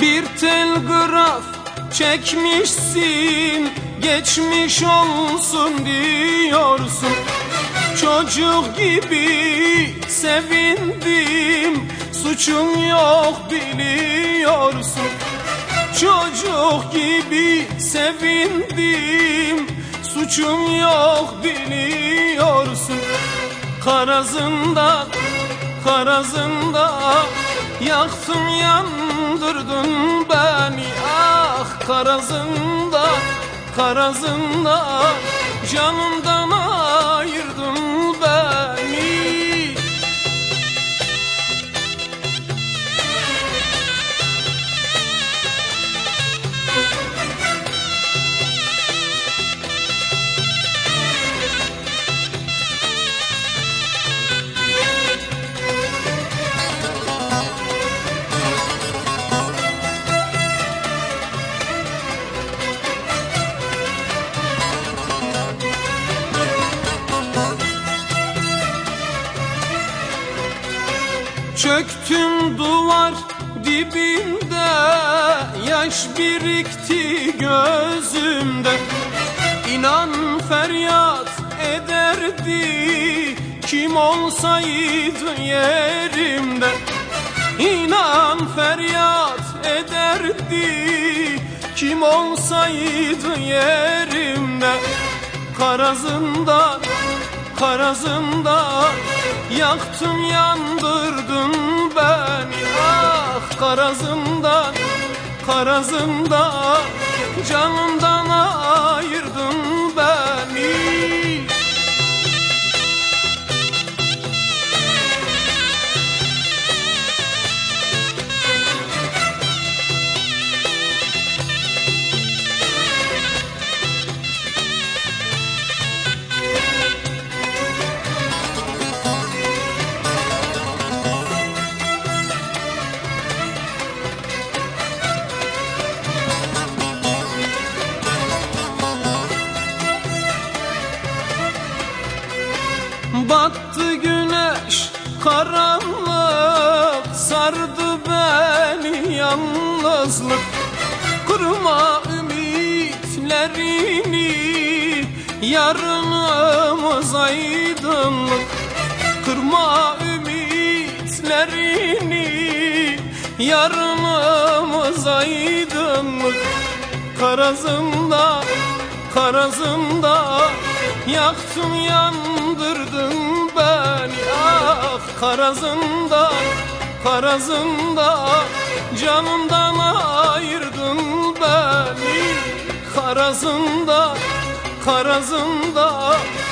Bir telgraf çekmişsin Geçmiş olsun diyorsun. Çocuk gibi sevindim Suçum yok biliyorsun. Çocuk gibi sevindim Suçum yok biliyorsun. Karazından, karazından Yaktın yandırdın beni Ah karazından, karazından Canımdan ayırdın Çöktüm duvar dibinde Yaş birikti gözümde. İnan feryat ederdi Kim olsaydı yerimde. İnan feryat ederdi Kim olsaydı yerimde. Karazından Karazından Yaktın yandırdın beni. Ah karazından Karazından Canımdan ayırdın yalnızlık. Kırma ümitlerini Yarınımız aydınlık. Kırma ümitlerini Yarınımız aydınlık. Karazımda, karazımda Yaktın yandırdın beni. Ah karazımda, karazımda Canımdan ayırdın beni karazımda Evim